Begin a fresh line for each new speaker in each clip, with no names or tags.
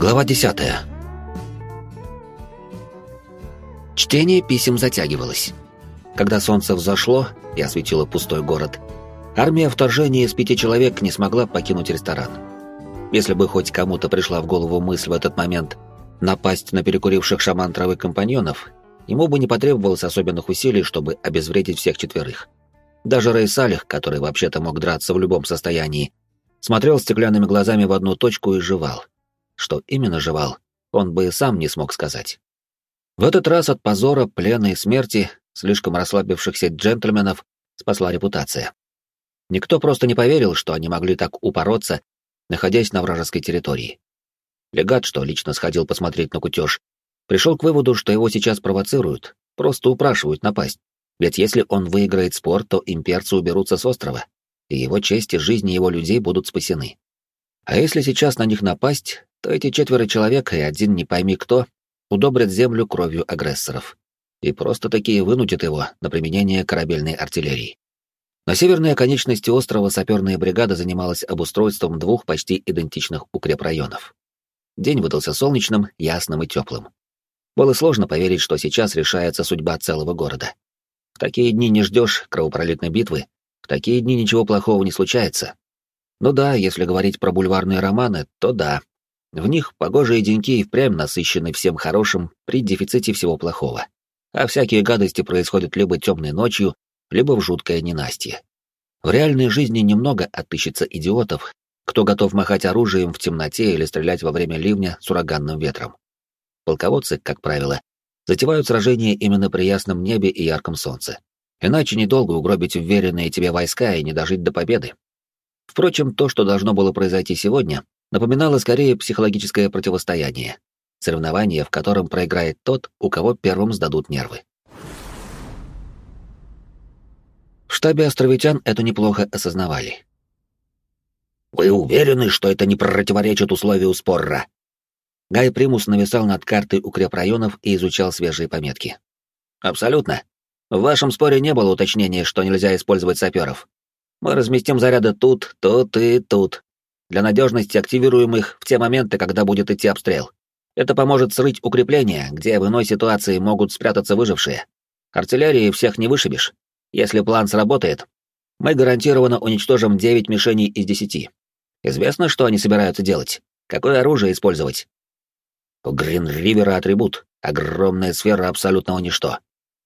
Глава 10. Чтение писем затягивалось. Когда солнце взошло и осветило пустой город, армия вторжения из пяти человек не смогла покинуть ресторан. Если бы хоть кому-то пришла в голову мысль в этот момент напасть на перекуривших шаман травы компаньонов, ему бы не потребовалось особенных усилий, чтобы обезвредить всех четверых. Даже Рэй Салих, который вообще-то мог драться в любом состоянии, смотрел стеклянными глазами в одну точку и жевал. Что именно жевал, он бы и сам не смог сказать. В этот раз от позора, плена и смерти слишком расслабившихся джентльменов спасла репутация. Никто просто не поверил, что они могли так упороться, находясь на вражеской территории. Легат, что лично сходил посмотреть на кутеж, пришел к выводу, что его сейчас провоцируют, просто упрашивают напасть. Ведь если он выиграет спор, то имперцы уберутся с острова, и его честь и жизни его людей будут спасены. А если сейчас на них напасть, то эти четверо человек и один не пойми кто удобрят землю кровью агрессоров. И просто такие вынудят его на применение корабельной артиллерии. На северной оконечности острова саперная бригада занималась обустройством двух почти идентичных укрепрайонов. День выдался солнечным, ясным и теплым. Было сложно поверить, что сейчас решается судьба целого города. В такие дни не ждешь кровопролитной битвы, в такие дни ничего плохого не случается. Ну да, если говорить про бульварные романы, то да. В них погожие деньки и впрямь насыщены всем хорошим при дефиците всего плохого. А всякие гадости происходят либо темной ночью, либо в жуткое ненастье. В реальной жизни немного отыщется идиотов, кто готов махать оружием в темноте или стрелять во время ливня с ураганным ветром. Полководцы, как правило, затевают сражения именно при ясном небе и ярком солнце. Иначе недолго угробить уверенные тебе войска и не дожить до победы. Впрочем, то, что должно было произойти сегодня, напоминало скорее психологическое противостояние. Соревнование, в котором проиграет тот, у кого первым сдадут нервы. В штабе островитян это неплохо осознавали. «Вы уверены, что это не противоречит условию спорра?» Гай Примус нависал над картой укрепрайонов и изучал свежие пометки. «Абсолютно. В вашем споре не было уточнения, что нельзя использовать саперов. Мы разместим заряды тут, тут и тут. Для надежности активируем их в те моменты, когда будет идти обстрел. Это поможет срыть укрепления, где в иной ситуации могут спрятаться выжившие. Артиллерии всех не вышибешь. Если план сработает, мы гарантированно уничтожим 9 мишеней из 10. Известно, что они собираются делать? Какое оружие использовать? У Грин-Ривера атрибут — огромная сфера абсолютного ничто.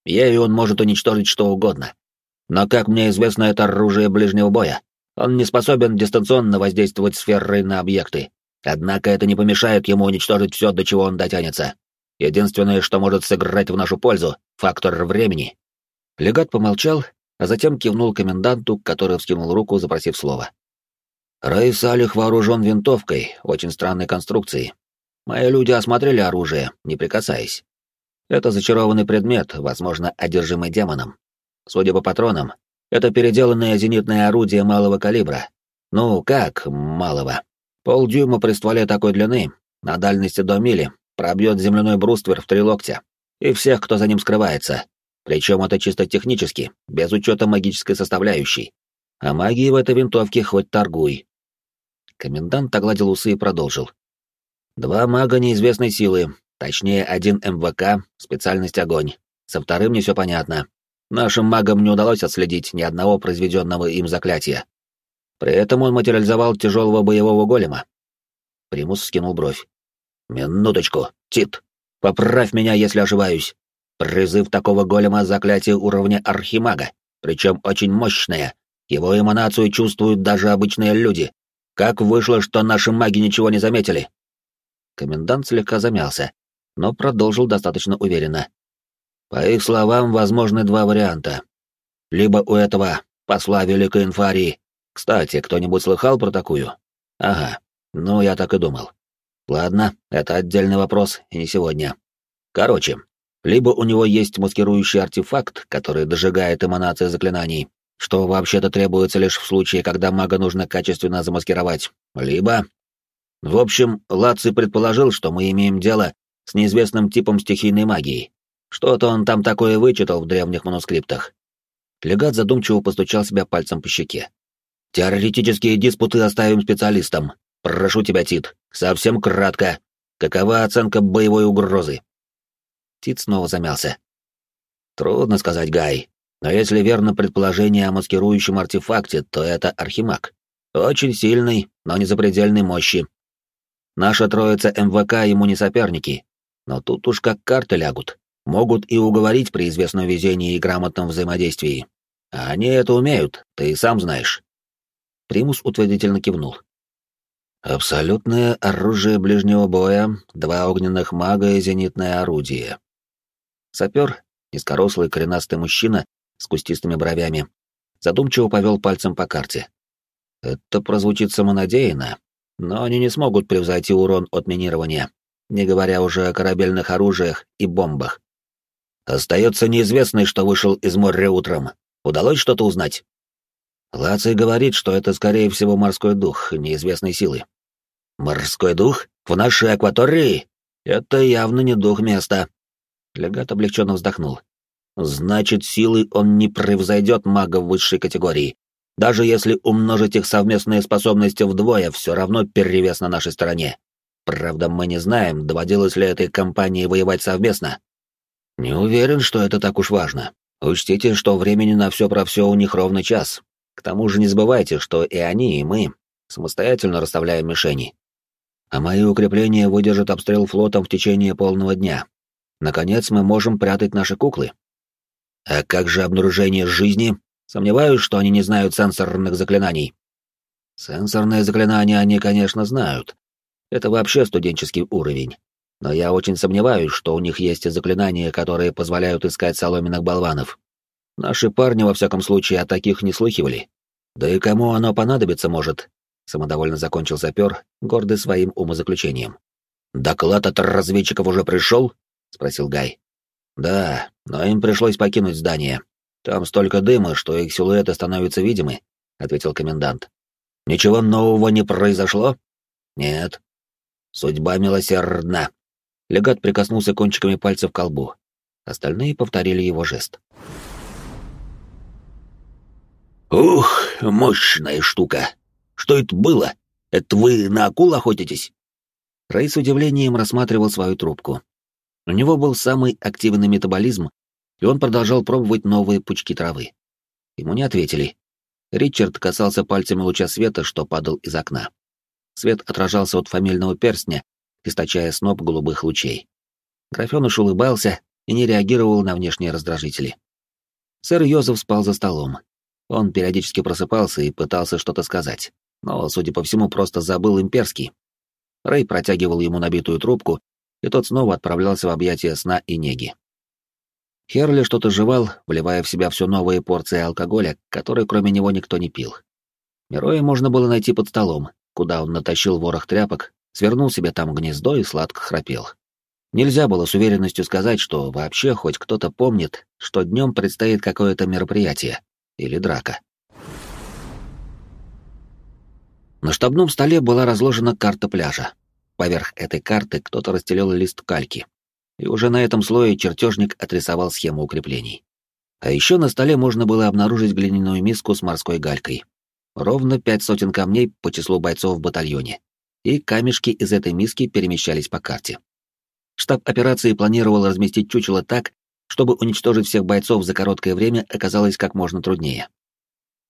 Ею он может уничтожить что угодно. Но, как мне известно, это оружие ближнего боя. Он не способен дистанционно воздействовать сферой на объекты. Однако это не помешает ему уничтожить все, до чего он дотянется. Единственное, что может сыграть в нашу пользу — фактор времени. Легат помолчал, а затем кивнул коменданту, который вскинул руку, запросив слово. Рэй Салих вооружен винтовкой, очень странной конструкции, Мои люди осмотрели оружие, не прикасаясь. Это зачарованный предмет, возможно, одержимый демоном. Судя по патронам, это переделанное зенитное орудие малого калибра. Ну, как малого? Полдюйма при стволе такой длины, на дальности до мили, пробьет земляной бруствер в три локтя. И всех, кто за ним скрывается. Причем это чисто технически, без учета магической составляющей. А магии в этой винтовке хоть торгуй. Комендант огладил усы и продолжил. Два мага неизвестной силы, точнее один МВК, специальность огонь. Со вторым не все понятно. Нашим магам не удалось отследить ни одного произведенного им заклятия. При этом он материализовал тяжелого боевого голема. Примус скинул бровь. «Минуточку, Тит, поправь меня, если ошибаюсь. Призыв такого голема — заклятие уровня архимага, причем очень мощное. Его эманацию чувствуют даже обычные люди. Как вышло, что наши маги ничего не заметили?» Комендант слегка замялся, но продолжил достаточно уверенно. По их словам, возможны два варианта. Либо у этого посла Великой Инфарии. Кстати, кто-нибудь слыхал про такую? Ага, ну я так и думал. Ладно, это отдельный вопрос, и не сегодня. Короче, либо у него есть маскирующий артефакт, который дожигает эманации заклинаний, что вообще-то требуется лишь в случае, когда мага нужно качественно замаскировать, либо в общем, Лаци предположил, что мы имеем дело с неизвестным типом стихийной магии. Что-то он там такое вычитал в древних манускриптах. Легат задумчиво постучал себя пальцем по щеке. «Теоретические диспуты оставим специалистам. Прошу тебя, Тит, совсем кратко. Какова оценка боевой угрозы?» Тит снова замялся. «Трудно сказать, Гай, но если верно предположение о маскирующем артефакте, то это архимаг. Очень сильный, но не запредельной мощи. Наша троица МВК ему не соперники, но тут уж как карты лягут. Могут и уговорить при известном везении и грамотном взаимодействии. А они это умеют, ты и сам знаешь. Примус утвердительно кивнул. Абсолютное оружие ближнего боя, два огненных мага и зенитное орудие. Сапер, низкорослый коренастый мужчина с кустистыми бровями, задумчиво повел пальцем по карте. Это прозвучит самонадеянно, но они не смогут превзойти урон от минирования, не говоря уже о корабельных оружиях и бомбах. Остается неизвестный, что вышел из моря утром. Удалось что-то узнать? Лаций говорит, что это, скорее всего, морской дух неизвестной силы. Морской дух? В нашей акватории? Это явно не дух места. Легат облегченно вздохнул. Значит, силой он не превзойдет мага высшей категории. Даже если умножить их совместные способности вдвое, все равно перевес на нашей стороне. Правда, мы не знаем, доводилось ли этой компании воевать совместно. Не уверен, что это так уж важно. Учтите, что времени на все про все у них ровно час. К тому же не забывайте, что и они, и мы самостоятельно расставляем мишени. А мои укрепления выдержат обстрел флотом в течение полного дня. Наконец мы можем прятать наши куклы. А как же обнаружение жизни? Сомневаюсь, что они не знают сенсорных заклинаний. Сенсорные заклинания они, конечно, знают. Это вообще студенческий уровень но я очень сомневаюсь, что у них есть заклинания, которые позволяют искать соломенных болванов. Наши парни, во всяком случае, о таких не слыхивали. Да и кому оно понадобится может?» Самодовольно закончил сапер, гордый своим умозаключением. «Доклад от разведчиков уже пришел?» — спросил Гай. «Да, но им пришлось покинуть здание. Там столько дыма, что их силуэты становятся видимы», — ответил комендант. «Ничего нового не произошло?» «Нет». «Судьба милосердна», Легат прикоснулся кончиками пальцев к колбу. Остальные повторили его жест. «Ух, мощная штука! Что это было? Это вы на акул охотитесь?» Рэй с удивлением рассматривал свою трубку. У него был самый активный метаболизм, и он продолжал пробовать новые пучки травы. Ему не ответили. Ричард касался пальцами луча света, что падал из окна. Свет отражался от фамильного перстня, источая сноп голубых лучей. Графёныш улыбался и не реагировал на внешние раздражители. Сэр Йозеф спал за столом. Он периодически просыпался и пытался что-то сказать, но, судя по всему, просто забыл имперский. Рэй протягивал ему набитую трубку, и тот снова отправлялся в объятия сна и неги. Херли что-то жевал, вливая в себя все новые порции алкоголя, которые кроме него никто не пил. Мироя можно было найти под столом, куда он натащил ворох тряпок, свернул себе там гнездо и сладко храпел. Нельзя было с уверенностью сказать, что вообще хоть кто-то помнит, что днем предстоит какое-то мероприятие или драка. На штабном столе была разложена карта пляжа. Поверх этой карты кто-то расстелил лист кальки. И уже на этом слое чертежник отрисовал схему укреплений. А еще на столе можно было обнаружить глиняную миску с морской галькой. Ровно пять сотен камней по числу бойцов в батальоне и камешки из этой миски перемещались по карте. Штаб операции планировал разместить чучело так, чтобы уничтожить всех бойцов за короткое время оказалось как можно труднее.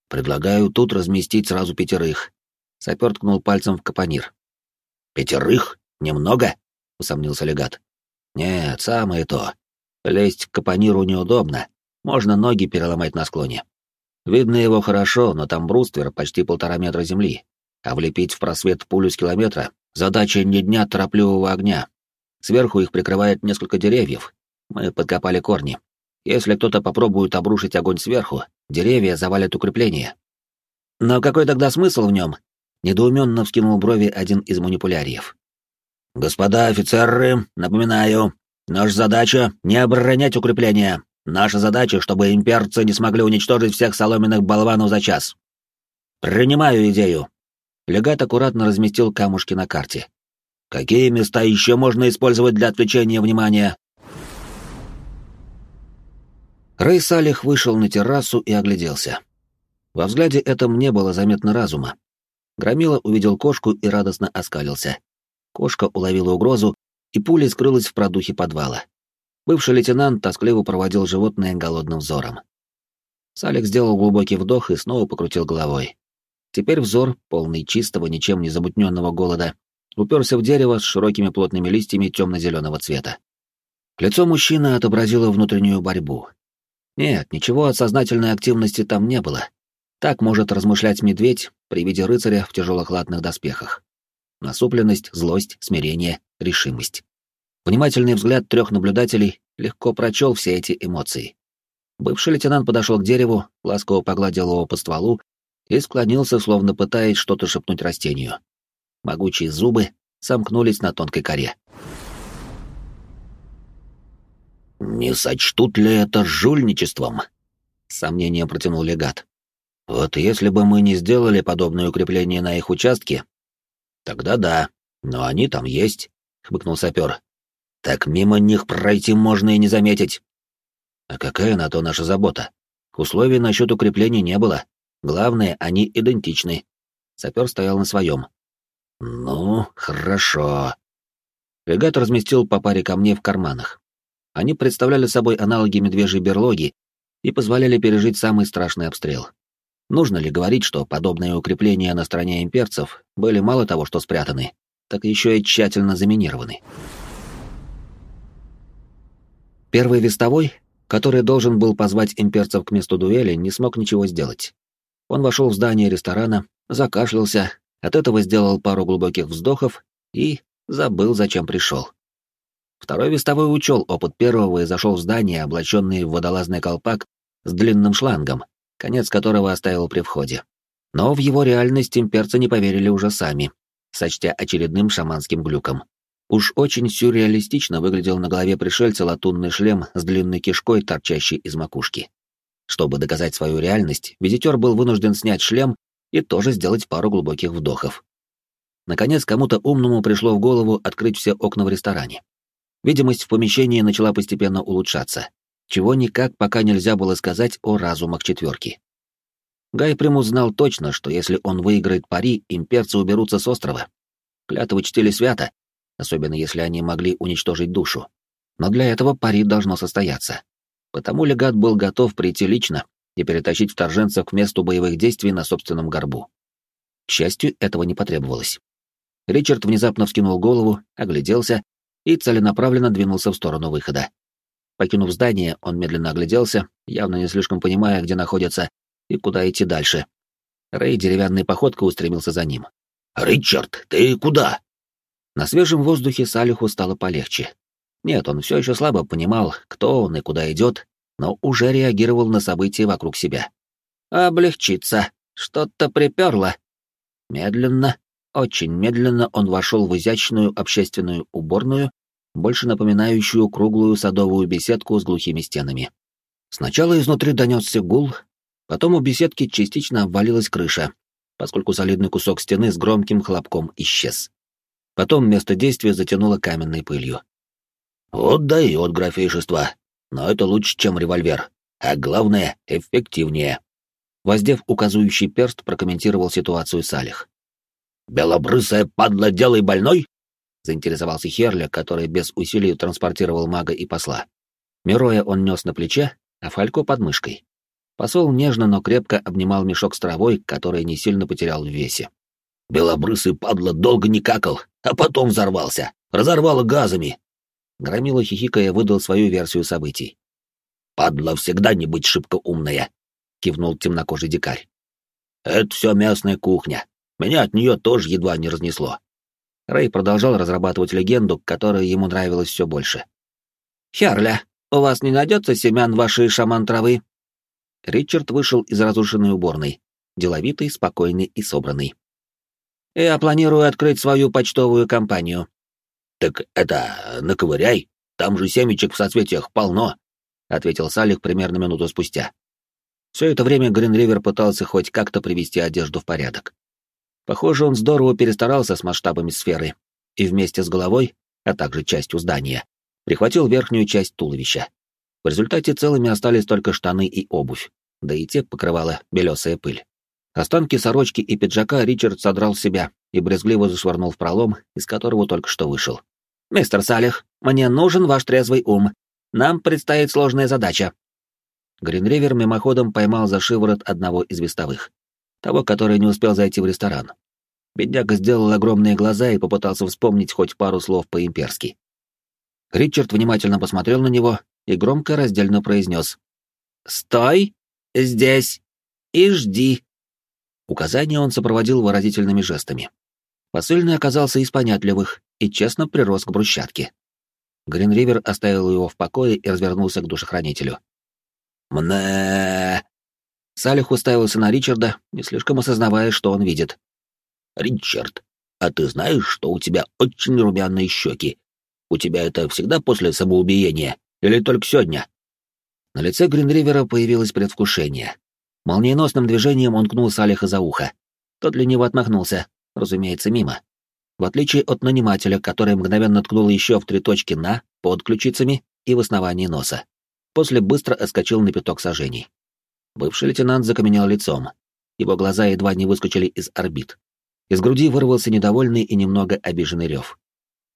«Предлагаю тут разместить сразу пятерых», — сапер ткнул пальцем в капонир. «Пятерых? Немного?» — усомнился легат. «Нет, самое то. Лезть к капониру неудобно, можно ноги переломать на склоне. Видно его хорошо, но там бруствер почти полтора метра земли, а влепить в просвет пулю с километра — задача не дня торопливого огня. Сверху их прикрывает несколько деревьев. Мы подкопали корни. Если кто-то попробует обрушить огонь сверху, деревья завалят укрепление. Но какой тогда смысл в нем? Недоуменно вскинул брови один из манипуляриев. Господа офицеры, напоминаю, наша задача — не оборонять укрепления. Наша задача, чтобы имперцы не смогли уничтожить всех соломенных болванов за час. Принимаю идею. Легат аккуратно разместил камушки на карте. «Какие места еще можно использовать для отвлечения внимания?» Рэй Салих вышел на террасу и огляделся. Во взгляде этом не было заметно разума. Громила увидел кошку и радостно оскалился. Кошка уловила угрозу и пулей скрылась в продухе подвала. Бывший лейтенант тоскливо проводил животное голодным взором. Салик сделал глубокий вдох и снова покрутил головой. Теперь взор, полный чистого, ничем не замутненного голода, уперся в дерево с широкими плотными листьями темно-зеленого цвета. Лицо мужчины отобразило внутреннюю борьбу. Нет, ничего от сознательной активности там не было. Так может размышлять медведь при виде рыцаря в тяжелых латных доспехах. Насупленность, злость, смирение, решимость. Внимательный взгляд трех наблюдателей легко прочел все эти эмоции. Бывший лейтенант подошел к дереву, ласково погладил его по стволу и склонился, словно пытаясь что-то шепнуть растению. Могучие зубы сомкнулись на тонкой коре. «Не сочтут ли это жульничеством?» — с сомнением протянул легат. «Вот если бы мы не сделали подобное укрепление на их участке...» «Тогда да, но они там есть», — хмыкнул сапер. «Так мимо них пройти можно и не заметить». «А какая на то наша забота? Условий насчет укрепления не было. Главное, они идентичны». Сапер стоял на своем. «Ну, хорошо». Легат разместил по паре камней в карманах. Они представляли собой аналоги медвежьей берлоги и позволяли пережить самый страшный обстрел. Нужно ли говорить, что подобные укрепления на стороне имперцев были мало того, что спрятаны, так еще и тщательно заминированы? Первый вестовой, который должен был позвать имперцев к месту дуэли, не смог ничего сделать. Он вошел в здание ресторана, закашлялся, от этого сделал пару глубоких вздохов и забыл, зачем пришел. Второй вестовой учел опыт первого и зашел в здание, облаченный в водолазный колпак с длинным шлангом, конец которого оставил при входе. Но в его реальность имперцы не поверили уже сами, сочтя очередным шаманским глюком. Уж очень сюрреалистично выглядел на голове пришельца латунный шлем с длинной кишкой, торчащей из макушки. Чтобы доказать свою реальность, визитер был вынужден снять шлем и тоже сделать пару глубоких вдохов. Наконец, кому-то умному пришло в голову открыть все окна в ресторане. Видимость в помещении начала постепенно улучшаться, чего никак пока нельзя было сказать о разумах четверки. Гай Примус знал точно, что если он выиграет пари, имперцы уберутся с острова. Клятвы чтили свято, особенно если они могли уничтожить душу. Но для этого пари должно состояться. Потому легат был готов прийти лично и перетащить вторженцев к месту боевых действий на собственном горбу. К счастью, этого не потребовалось. Ричард внезапно вскинул голову, огляделся и целенаправленно двинулся в сторону выхода. Покинув здание, он медленно огляделся, явно не слишком понимая, где находится и куда идти дальше. Рэй деревянной походкой устремился за ним. «Ричард, ты куда?» На свежем воздухе Салиху стало полегче. Нет, он все еще слабо понимал, кто он и куда идет, но уже реагировал на события вокруг себя. «Облегчиться. Что-то приперло». Медленно, очень медленно он вошел в изящную общественную уборную, больше напоминающую круглую садовую беседку с глухими стенами. Сначала изнутри донесся гул, потом у беседки частично обвалилась крыша, поскольку солидный кусок стены с громким хлопком исчез. Потом место действия затянуло каменной пылью. «Вот дает графейшество, но это лучше, чем револьвер, а главное — эффективнее». Воздев указывающий перст, прокомментировал ситуацию Салих. «Белобрысая падла делай больной?» — заинтересовался Херля, который без усилий транспортировал мага и посла. Мироя он нес на плече, а Фалько под мышкой. Посол нежно, но крепко обнимал мешок с травой, который не сильно потерял в весе. «Белобрысый падла долго не какал, а потом взорвался. Разорвало газами!» Громила хихикая выдал свою версию событий. «Падла всегда не быть шибко умная», — кивнул темнокожий дикарь. «Это все местная кухня. Меня от нее тоже едва не разнесло. Рэй продолжал разрабатывать легенду, которая ему нравилась все больше. «Херля, у вас не найдется семян вашей шаман-травы?» Ричард вышел из разрушенной уборной, деловитый, спокойный и собранный. «Я планирую открыть свою почтовую компанию». «Так это, наковыряй, там же семечек в соцветиях полно», — ответил Салих примерно минуту спустя. Все это время Гринривер пытался хоть как-то привести одежду в порядок. Похоже, он здорово перестарался с масштабами сферы, и вместе с головой, а также частью здания, прихватил верхнюю часть туловища. В результате целыми остались только штаны и обувь, да и те покрывала белесая пыль. Останки сорочки и пиджака Ричард содрал с себя и брезгливо зашвырнул в пролом, из которого только что вышел. «Мистер Салих, мне нужен ваш трезвый ум. Нам предстоит сложная задача». Гринривер мимоходом поймал за шиворот одного из вестовых, того, который не успел зайти в ресторан. Бедняга сделал огромные глаза и попытался вспомнить хоть пару слов по-имперски. Ричард внимательно посмотрел на него и громко раздельно произнес. «Стой! Здесь! И жди!» Указания он сопроводил выразительными жестами. Посыльный оказался из понятливых и честно прирос к брусчатке. Гринривер оставил его в покое и развернулся к душехранителю. «Мне...» Салих уставился на Ричарда, не слишком осознавая, что он видит. «Ричард, а ты знаешь, что у тебя очень румяные щеки? У тебя это всегда после самоубиения или только сегодня?» На лице Гринривера появилось предвкушение. Молниеносным движением он кнул Салиха за ухо. Тот лениво отмахнулся, разумеется, мимо. В отличие от нанимателя, который мгновенно ткнул еще в три точки «на», под ключицами и в основании носа. После быстро отскочил на пяток сажений. Бывший лейтенант закаменел лицом. Его глаза едва не выскочили из орбит. Из груди вырвался недовольный и немного обиженный рев.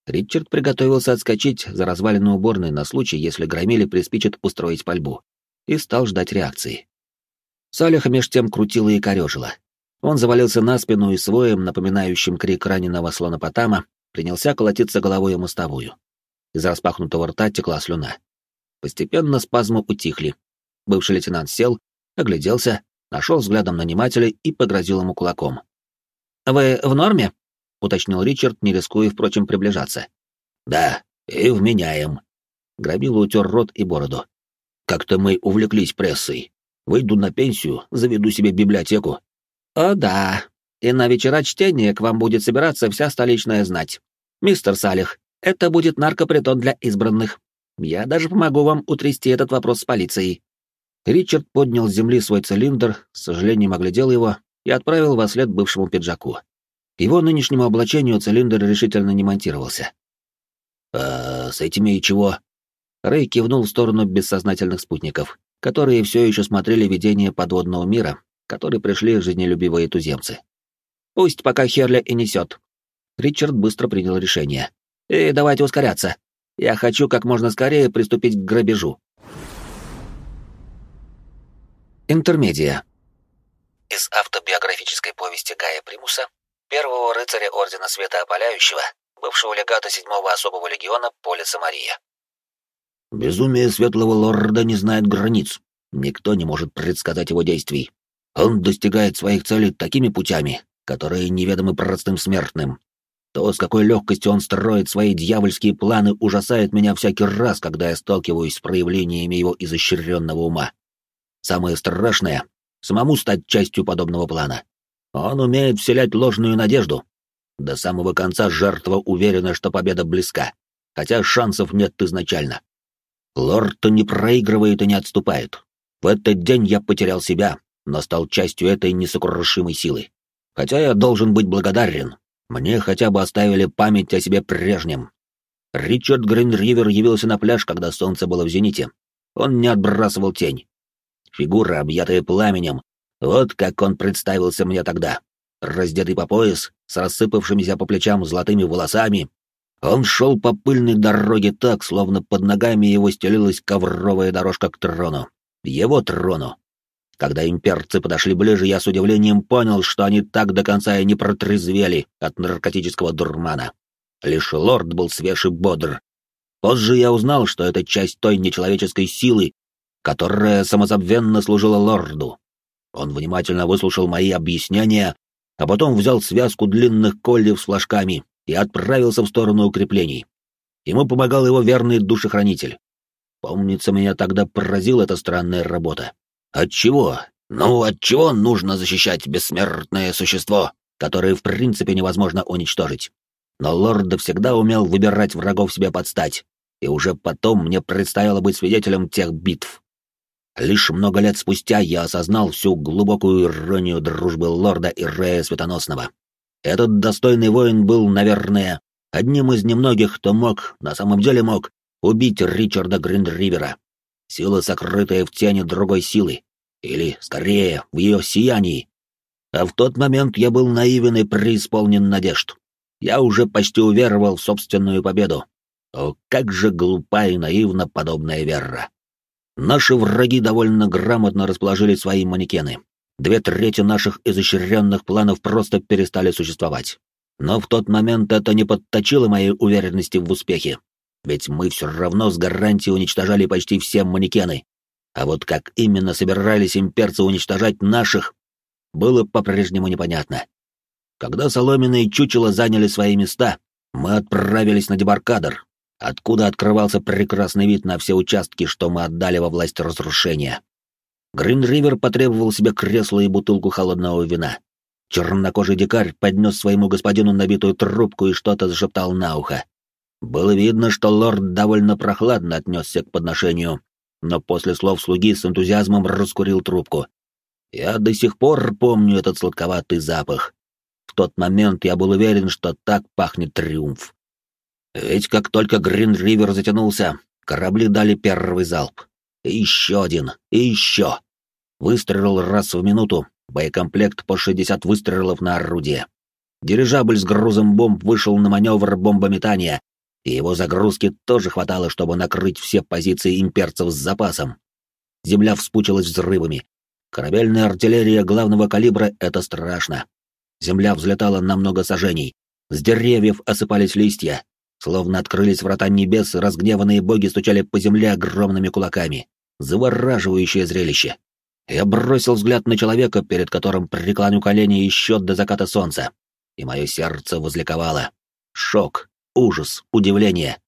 Ричард приготовился отскочить за развалину уборной на случай, если Громиле приспичит устроить пальбу, и стал ждать реакции. Салиха меж тем крутила и корежила. Он завалился на спину и своим, напоминающим крик раненого слонопотама, принялся колотиться головой о мостовую. Из распахнутого рта текла слюна. Постепенно спазмы утихли. Бывший лейтенант сел, огляделся, нашел взглядом нанимателя и погрозил ему кулаком. «Вы в норме?» — уточнил Ричард, не рискуя, впрочем, приближаться. «Да, и вменяем». Громила утер рот и бороду. «Как-то мы увлеклись прессой. Выйду на пенсию, заведу себе библиотеку». «О да, и на вечера чтения к вам будет собираться вся столичная знать. Мистер Салих, это будет наркопритон для избранных. Я даже помогу вам утрясти этот вопрос с полицией». Ричард поднял с земли свой цилиндр, с сожалением оглядел его и отправил во след бывшему пиджаку. К его нынешнему облачению цилиндр решительно не монтировался. «А с этими и чего?» Рэй кивнул в сторону бессознательных спутников, которые все еще смотрели видение подводного мира, который пришли жизнелюбивые туземцы. «Пусть пока Херля и несет». Ричард быстро принял решение. «И давайте ускоряться. Я хочу как можно скорее приступить к грабежу». Интермедия. Из автобиографической повести Гая Примуса, первого рыцаря Ордена Света Опаляющего, бывшего легата седьмого особого легиона Полиса Мария.
Безумие Светлого Лорда не знает границ. Никто не может предсказать его действий. Он достигает своих целей такими путями, которые неведомы простым смертным. То, с какой легкостью он строит свои дьявольские планы, ужасает меня всякий раз, когда я сталкиваюсь с проявлениями его изощренного ума. Самое страшное — самому стать частью подобного плана. Он умеет вселять ложную надежду. До самого конца жертва уверена, что победа близка, хотя шансов нет изначально. Лорд не проигрывает и не отступает. В этот день я потерял себя, но стал частью этой несокрушимой силы. Хотя я должен быть благодарен. Мне хотя бы оставили память о себе прежнем. Ричард Гринривер явился на пляж, когда солнце было в зените. Он не отбрасывал тень. Фигура, объятая пламенем, вот как он представился мне тогда. Раздетый по пояс, с рассыпавшимися по плечам золотыми волосами, он шел по пыльной дороге так, словно под ногами его стелилась ковровая дорожка к трону. Его трону. Когда имперцы подошли ближе, я с удивлением понял, что они так до конца и не протрезвели от наркотического дурмана. Лишь лорд был свеж и бодр. Позже я узнал, что это часть той нечеловеческой силы, которая самозабвенно служила лорду. Он внимательно выслушал мои объяснения, а потом взял связку длинных кольев с флажками и отправился в сторону укреплений. Ему помогал его верный душехранитель. Помнится, меня тогда поразила эта странная работа. Отчего? Ну, отчего нужно защищать бессмертное существо, которое в принципе невозможно уничтожить? Но лорд всегда умел выбирать врагов себе подстать, и уже потом мне предстояло быть свидетелем тех битв. Лишь много лет спустя я осознал всю глубокую иронию дружбы лорда и Рея Светоносного. Этот достойный воин был, наверное, одним из немногих, кто мог, на самом деле мог, убить Ричарда Гриндривера. Сила, сокрытая в тени другой силы. Или, скорее, в ее сиянии. А в тот момент я был наивен и преисполнен надежд. Я уже почти уверовал в собственную победу, О, как же глупа и наивна подобная вера. Наши враги довольно грамотно расположили свои манекены. Две трети наших изощренных планов просто перестали существовать. Но в тот момент это не подточило моей уверенности в успехе. Ведь мы все равно с гарантией уничтожали почти все манекены. А вот как именно собирались имперцы уничтожать наших, было по-прежнему непонятно. Когда соломенные чучела заняли свои места, мы отправились на дебаркадер, откуда открывался прекрасный вид на все участки, что мы отдали во власть разрушения. Грин-Ривер потребовал себе кресло и бутылку холодного вина. Чернокожий дикарь поднес своему господину набитую трубку и что-то зашептал на ухо. Было видно, что лорд довольно прохладно отнесся к подношению, но после слов слуги с энтузиазмом раскурил трубку. Я до сих пор помню этот сладковатый запах. В тот момент я был уверен, что так пахнет триумф. Ведь как только Грин-Ривер затянулся, корабли дали первый залп. И еще один, и еще. Выстрелил раз в минуту, боекомплект по 60 выстрелов на орудие. Дирижабль с грузом бомб вышел на маневр бомбометания, и его загрузки тоже хватало, чтобы накрыть все позиции имперцев с запасом. Земля вспучилась взрывами. Корабельная артиллерия главного калибра — это страшно. Земля взлетала на много сажений. С деревьев осыпались листья, Словно открылись врата небес, разгневанные боги стучали по земле огромными кулаками. Завораживающее зрелище. Я бросил взгляд на человека, перед которым преклоню колени еще до заката солнца. И мое сердце возликовало. Шок, ужас, удивление.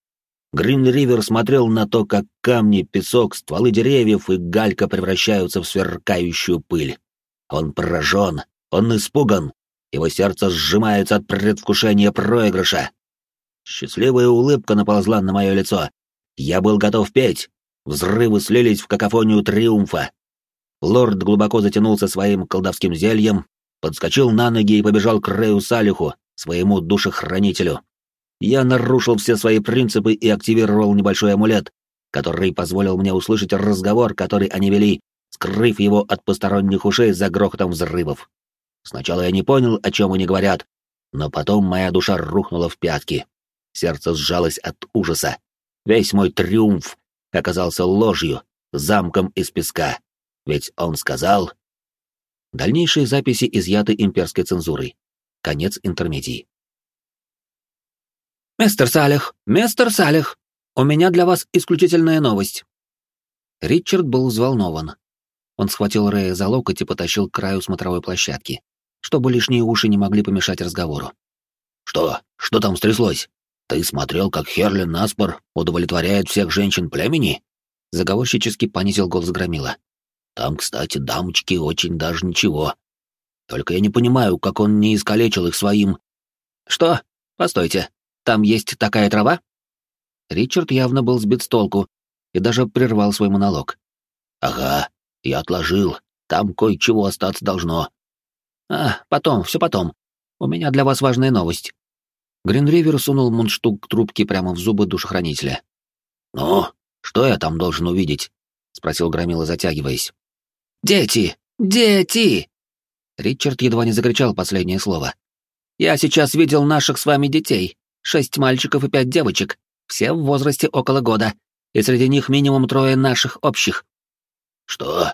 Грин-Ривер смотрел на то, как камни, песок, стволы деревьев и галька превращаются в сверкающую пыль. Он поражен, он испуган, его сердце сжимается от предвкушения проигрыша. Счастливая улыбка наползла на мое лицо. Я был готов петь. Взрывы слились в какофонию триумфа. Лорд глубоко затянулся своим колдовским зельем, подскочил на ноги и побежал к Рэю Салиху, своему душехранителю. Я нарушил все свои принципы и активировал небольшой амулет, который позволил мне услышать разговор, который они вели, скрыв его от посторонних ушей за грохотом взрывов. Сначала я не понял, о чем они говорят, но потом моя душа рухнула в пятки. Сердце сжалось от ужаса. Весь мой триумф оказался ложью, замком из песка. Ведь он сказал... Дальнейшие записи изъяты имперской цензурой. Конец интермедии.
«Мистер Салих! Мистер Салих! У меня для вас исключительная новость!» Ричард был взволнован. Он схватил Рэя за локоть и потащил к краю смотровой площадки, чтобы лишние уши не могли помешать разговору.
«Что? Что там стряслось?» «Ты смотрел, как Херлин Наспор удовлетворяет всех женщин племени?» Заговорщически понизил голос Громила. «Там, кстати, дамочки очень даже ничего. Только я не понимаю, как он не искалечил их своим...»
«Что? Постойте, там есть такая трава?» Ричард явно был сбит с толку и даже прервал свой монолог.
«Ага, я отложил. Там кое-чего остаться должно».
«А, потом, все потом. У меня для вас важная новость. Гринривер сунул мундштук трубки прямо в зубы душехранителя.
«Ну, что я там должен увидеть?» — спросил Громила, затягиваясь.
«Дети! Дети!» Ричард едва не закричал последнее слово. «Я сейчас видел наших с вами детей. Шесть мальчиков и пять девочек. Все в возрасте около года. И среди них минимум трое наших общих».
«Что?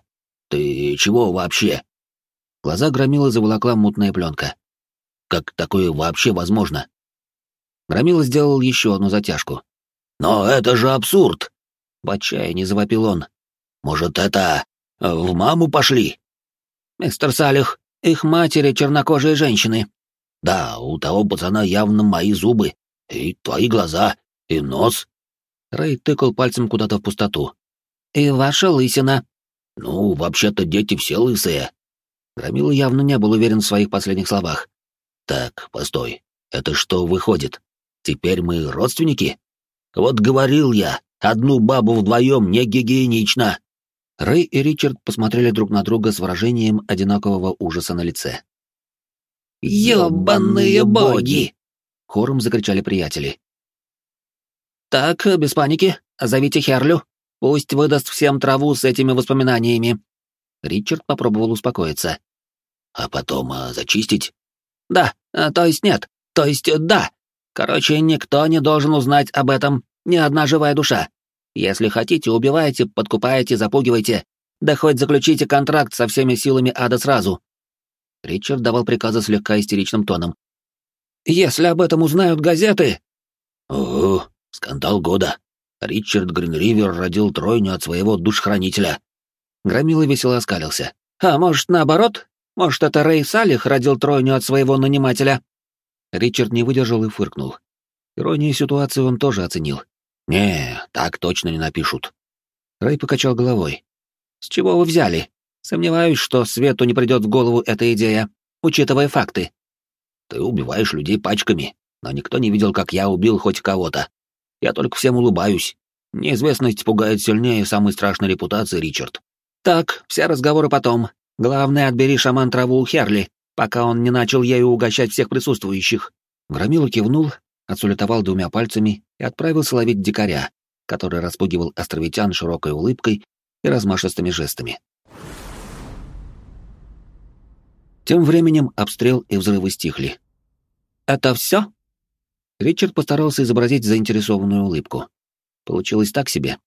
Ты чего вообще?»
Глаза Громила заволокла мутная пленка.
«Как такое вообще возможно?»
Громила сделал еще одну затяжку.
«Но это же абсурд!»
В отчаянии завопил он.
«Может, это... в маму пошли?»
«Мистер Салих, их матери чернокожие женщины».
«Да, у того пацана явно мои зубы, и твои глаза, и нос».
Рэй тыкал пальцем куда-то в пустоту. «И ваша лысина».
«Ну, вообще-то дети все лысые».
Громила явно не был уверен в своих последних словах.
«Так, постой, это что выходит? Теперь мы родственники? Вот говорил я, одну бабу вдвоем не гигиенично.
Рэй и Ричард посмотрели друг на друга с выражением одинакового ужаса на лице.
«Ёбаные боги!»
— хором закричали приятели. «Так, без паники, зовите Херлю. Пусть выдаст всем траву с этими воспоминаниями». Ричард попробовал успокоиться.
«А потом а, зачистить?»
«Да, а, то есть нет, то есть да. Короче, никто не должен узнать об этом. ни одна живая душа. Если хотите, убивайте, подкупайте, запугивайте, да хоть заключите контракт со всеми силами ада сразу. Ричард давал приказы слегка истеричным тоном. Если об этом узнают газеты...
Ого, скандал года. Ричард Гринривер родил тройню от своего душхранителя.
Громила весело оскалился. А может, наоборот? Может, это Рэй Салих родил тройню от своего нанимателя? Ричард не выдержал и фыркнул. Иронию ситуации он тоже оценил.
«Не, так точно не напишут».
Рэй покачал головой. «С чего вы взяли? Сомневаюсь, что Свету не придет в голову эта идея, учитывая факты».
«Ты убиваешь людей пачками, но никто не видел, как я убил хоть кого-то. Я только всем улыбаюсь. Неизвестность пугает сильнее самой страшной репутации, Ричард».
«Так, все разговоры потом. Главное, отбери шаман траву у Херли, пока он не начал ею угощать всех присутствующих».
Громила кивнул, отсулетовал двумя пальцами и отправился ловить дикаря, который распугивал островитян широкой улыбкой и размашистыми жестами. Тем временем обстрел и взрывы стихли.
«Это все?»
Ричард постарался изобразить заинтересованную улыбку. Получилось так себе,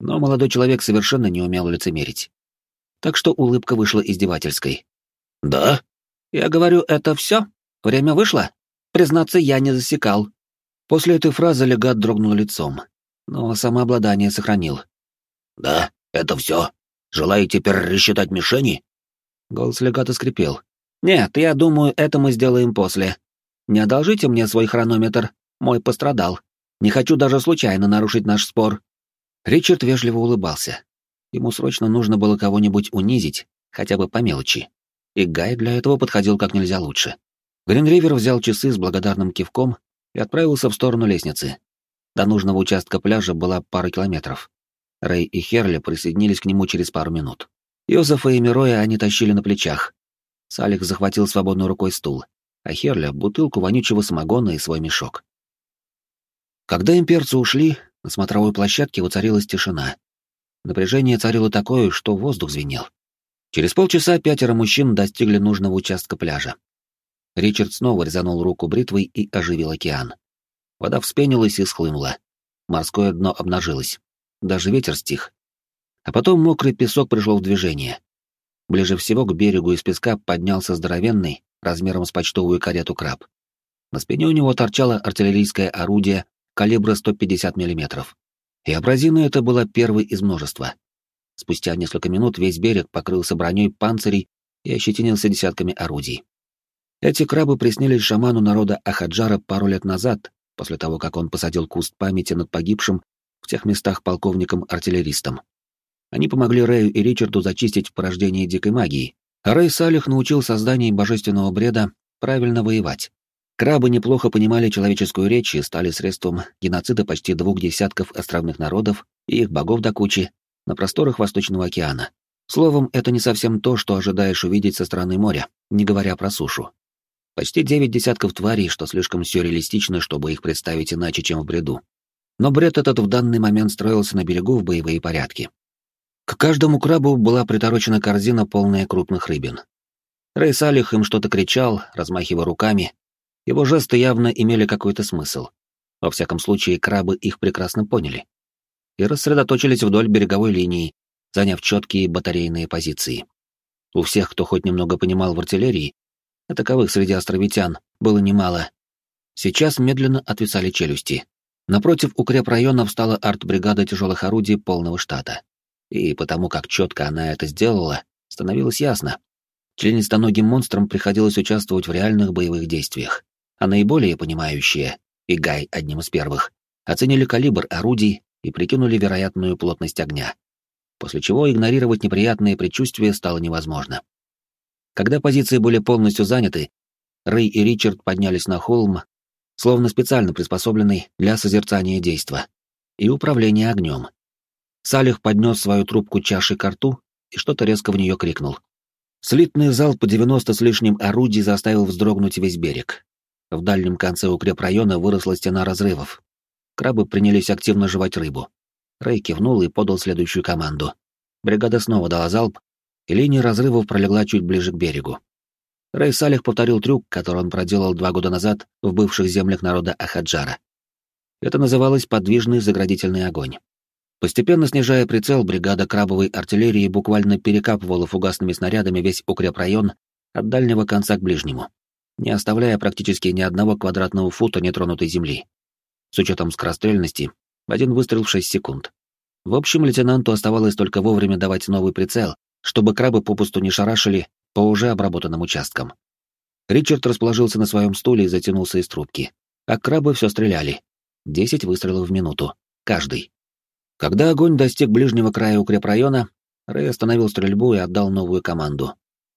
но молодой человек совершенно не умел лицемерить. Так что улыбка вышла издевательской.
«Да?»
«Я говорю, это все? Время вышло? Признаться, я не засекал».
После этой фразы легат дрогнул лицом, но самообладание сохранил.
«Да, это все. Желаете пересчитать мишени?»
Голос легата скрипел.
«Нет, я думаю, это мы сделаем после. Не одолжите мне свой хронометр, мой пострадал. Не хочу даже случайно нарушить наш спор».
Ричард вежливо улыбался. Ему срочно нужно было кого-нибудь унизить, хотя бы по мелочи. И Гай для этого подходил как нельзя лучше. Гринривер взял часы с благодарным кивком и отправился в сторону лестницы. До нужного участка пляжа была пара километров. Рэй и Херли присоединились к нему через пару минут. Йозефа и Мироя они тащили на плечах. Салих захватил свободной рукой стул, а Херля — бутылку вонючего самогона и свой мешок. Когда имперцы ушли, на смотровой площадке воцарилась тишина. Напряжение царило такое, что воздух звенел. Через полчаса пятеро мужчин достигли нужного участка пляжа. Ричард снова резанул руку бритвой и оживил океан. Вода вспенилась и схлынула. Морское дно обнажилось. Даже ветер стих. А потом мокрый песок пришел в движение. Ближе всего к берегу из песка поднялся здоровенный, размером с почтовую карету краб. На спине у него торчало артиллерийское орудие калибра 150 мм. И абразина это была первой из множества. Спустя несколько минут весь берег покрылся броней панцирей и ощетинился десятками орудий. Эти крабы приснились шаману народа Ахаджара пару лет назад, после того, как он посадил куст памяти над погибшим в тех местах полковником-артиллеристом. Они помогли Рэю и Ричарду зачистить порождение дикой магии, а Рэй Салих научил созданию божественного бреда правильно воевать. Крабы неплохо понимали человеческую речь и стали средством геноцида почти двух десятков островных народов и их богов до кучи на просторах Восточного океана. Словом, это не совсем то, что ожидаешь увидеть со стороны моря, не говоря про сушу. Почти девять десятков тварей, что слишком сюрреалистично, чтобы их представить иначе, чем в бреду. Но бред этот в данный момент строился на берегу в боевые порядки. К каждому крабу была приторочена корзина, полная крупных рыбин. Рэй Салих им что-то кричал, размахивая руками. Его жесты явно имели какой-то смысл. Во всяком случае, крабы их прекрасно поняли. И рассредоточились вдоль береговой линии, заняв четкие батарейные позиции. У всех, кто хоть немного понимал в артиллерии, а таковых среди островитян было немало. Сейчас медленно отвисали челюсти. Напротив укрепрайона встала артбригада тяжелых орудий полного штата. И потому как четко она это сделала, становилось ясно. Членистоногим монстрам приходилось участвовать в реальных боевых действиях. А наиболее понимающие, и Гай одним из первых, оценили калибр орудий и прикинули вероятную плотность огня. После чего игнорировать неприятные предчувствия стало невозможно. Когда позиции были полностью заняты, Рэй и Ричард поднялись на холм, словно специально приспособленный для созерцания действа и управления огнем. Салих поднес свою трубку чаши к рту и что-то резко в нее крикнул. Слитный залп по 90 с лишним орудий заставил вздрогнуть весь берег. В дальнем конце укрепрайона выросла стена разрывов. Крабы принялись активно жевать рыбу. Рэй кивнул и подал следующую команду. Бригада снова дала залп, и линия разрывов пролегла чуть ближе к берегу. Рэй Салих повторил трюк, который он проделал два года назад в бывших землях народа Ахаджара. Это называлось подвижный заградительный огонь. Постепенно снижая прицел, бригада крабовой артиллерии буквально перекапывала фугасными снарядами весь укрепрайон от дальнего конца к ближнему, не оставляя практически ни одного квадратного фута нетронутой земли. С учетом скорострельности, один выстрел в 6 секунд. В общем, лейтенанту оставалось только вовремя давать новый прицел, чтобы крабы попусту не шарашили по уже обработанным участкам. Ричард расположился на своем стуле и затянулся из трубки, а крабы все стреляли. Десять выстрелов в минуту. Каждый. Когда огонь достиг ближнего края укрепрайона, Рэй остановил стрельбу и отдал новую команду,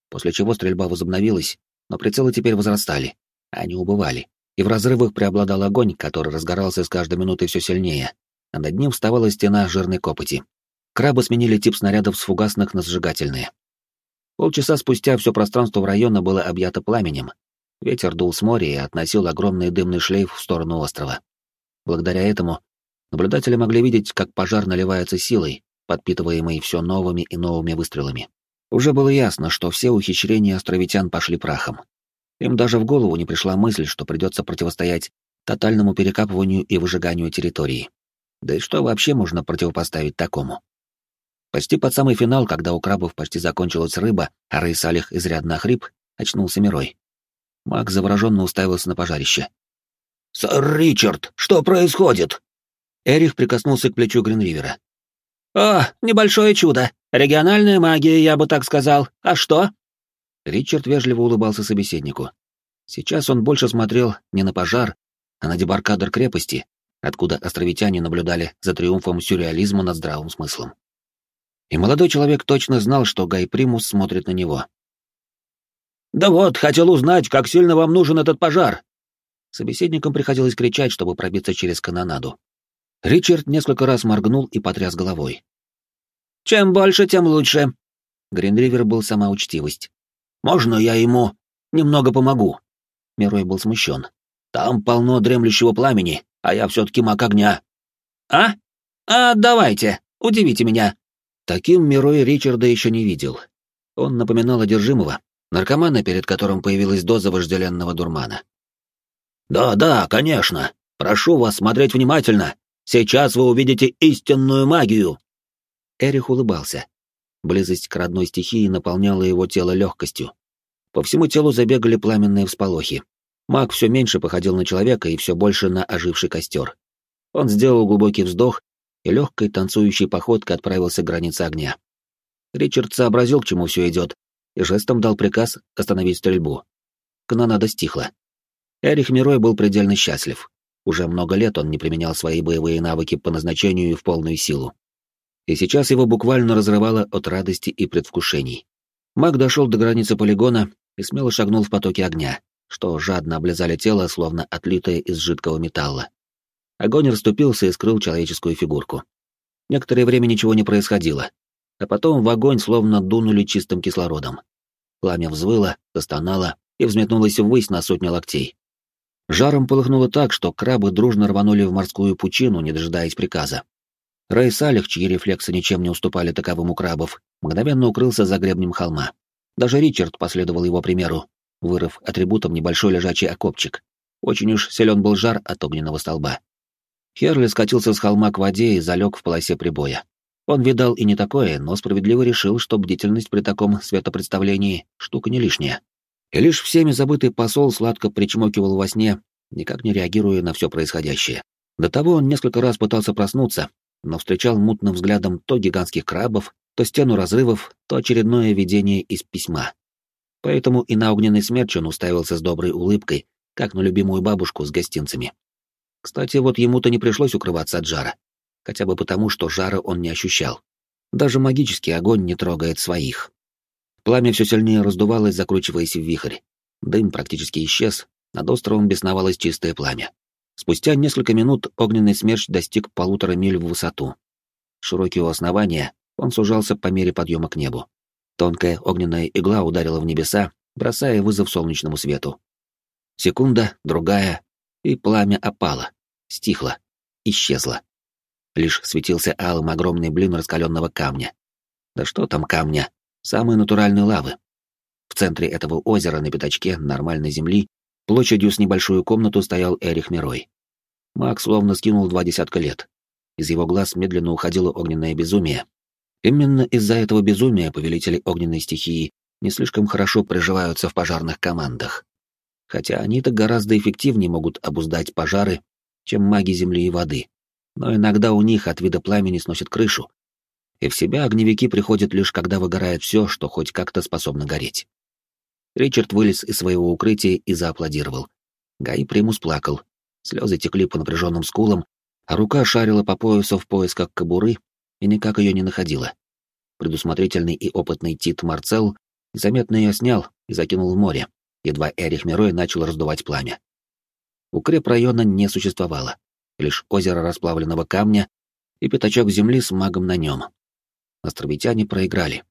после чего стрельба возобновилась, но прицелы теперь возрастали, они убывали, и в разрывах преобладал огонь, который разгорался с каждой минутой все сильнее, а над ним вставала стена жирной копоти. Крабы сменили тип снарядов с фугасных на зажигательные. Полчаса спустя все пространство района было объято пламенем. Ветер дул с моря и относил огромный дымный шлейф в сторону острова. Благодаря этому Наблюдатели могли видеть, как пожар наливается силой, подпитываемой все новыми и новыми выстрелами. Уже было ясно, что все ухищрения островитян пошли прахом. Им даже в голову не пришла мысль, что придется противостоять тотальному перекапыванию и выжиганию территории. Да и что вообще можно противопоставить такому? Почти под самый финал, когда у крабов почти закончилась рыба, а Рэй Салих изрядно охрип, очнулся Мирой. Маг завороженно уставился на пожарище.
«Сэр Ричард, что происходит?»
Эрих прикоснулся к плечу Гринривера.
«О, небольшое чудо. Региональная магия, я бы так сказал. А что?»
Ричард вежливо улыбался собеседнику. Сейчас он больше смотрел не на пожар, а на дебаркадер крепости, откуда островитяне наблюдали за триумфом сюрреализма над здравым смыслом. И молодой человек точно знал, что Гай Примус смотрит на него.
«Да вот, хотел узнать, как сильно вам нужен этот пожар!»
Собеседникам приходилось кричать, чтобы пробиться через канонаду. Ричард несколько раз моргнул и потряс головой.
«Чем больше, тем лучше».
Гринривер был сама учтивость.
«Можно я ему немного помогу?»
Мирой был смущен.
«Там полно дремлющего пламени, а я все-таки маг огня».
«А? А, давайте, удивите меня».
Таким Мирой Ричарда еще не видел. Он напоминал одержимого, наркомана, перед которым появилась доза вожделенного дурмана.
«Да-да, конечно. Прошу вас смотреть внимательно Сейчас вы увидите истинную магию!»
Эрих улыбался. Близость к родной стихии наполняла его тело легкостью. По всему телу забегали пламенные всполохи. Маг все меньше походил на человека и все больше на оживший костер. Он сделал глубокий вздох и легкой танцующей походкой отправился к границе огня. Ричард сообразил, к чему все идет, и жестом дал приказ остановить стрельбу. Канонада стихла. Эрих Мирой был предельно счастлив. Уже много лет он не применял свои боевые навыки по назначению и в полную силу. И сейчас его буквально разрывало от радости и предвкушений. Маг дошел до границы полигона и смело шагнул в потоки огня, что жадно облизали тело, словно отлитое из жидкого металла. Огонь расступился и скрыл человеческую фигурку. Некоторое время ничего не происходило, а потом в огонь словно дунули чистым кислородом. Пламя взвыло, застонало и взметнулось ввысь на сотни локтей. Жаром полыхнуло так, что крабы дружно рванули в морскую пучину, не дожидаясь приказа. Рэй Салих, чьи рефлексы ничем не уступали таковым у крабов, мгновенно укрылся за гребнем холма. Даже Ричард последовал его примеру, вырыв атрибутом небольшой лежачий окопчик. Очень уж силен был жар от огненного столба. Херли скатился с холма к воде и залег в полосе прибоя. Он видал и не такое, но справедливо решил, что бдительность при таком светопредставлении — штука не лишняя. И лишь всеми забытый посол сладко причмокивал во сне, никак не реагируя на все происходящее. До того он несколько раз пытался проснуться, но встречал мутным взглядом то гигантских крабов, то стену разрывов, то очередное видение из письма. Поэтому и на огненный смерч он уставился с доброй улыбкой, как на любимую бабушку с гостинцами. Кстати, вот ему-то не пришлось укрываться от жара, хотя бы потому, что жара он не ощущал. Даже магический огонь не трогает своих. Пламя все сильнее раздувалось, закручиваясь в вихрь. Дым практически исчез, над островом бесновалось чистое пламя. Спустя несколько минут огненный смерч достиг полутора миль в высоту. Широкий у основания, он сужался по мере подъема к небу. Тонкая огненная игла ударила в небеса, бросая вызов солнечному свету. Секунда, другая, и пламя опало, стихло, исчезло. Лишь светился алым огромный блин раскаленного камня. Да что там камня, самой натуральной лавы. В центре этого озера на пятачке нормальной земли площадью с небольшую комнату стоял Эрих Мирой. Маг словно скинул два десятка лет. Из его глаз медленно уходило огненное безумие. Именно из-за этого безумия повелители огненной стихии не слишком хорошо приживаются в пожарных командах. Хотя они-то гораздо эффективнее могут обуздать пожары, чем маги земли и воды. Но иногда у них от вида пламени сносит крышу, и в себя огневики приходят лишь когда выгорает все, что хоть как-то способно гореть. Ричард вылез из своего укрытия и зааплодировал. Гай Примус плакал. Слезы текли по напряженным скулам, а рука шарила по поясу в поисках кобуры и никак ее не находила. Предусмотрительный и опытный Тит Марцел заметно ее снял и закинул в море, едва Эрих Мирой начал раздувать пламя. Укреп района не существовало, лишь озеро расплавленного камня и пятачок земли с магом на нем. Островитяне проиграли.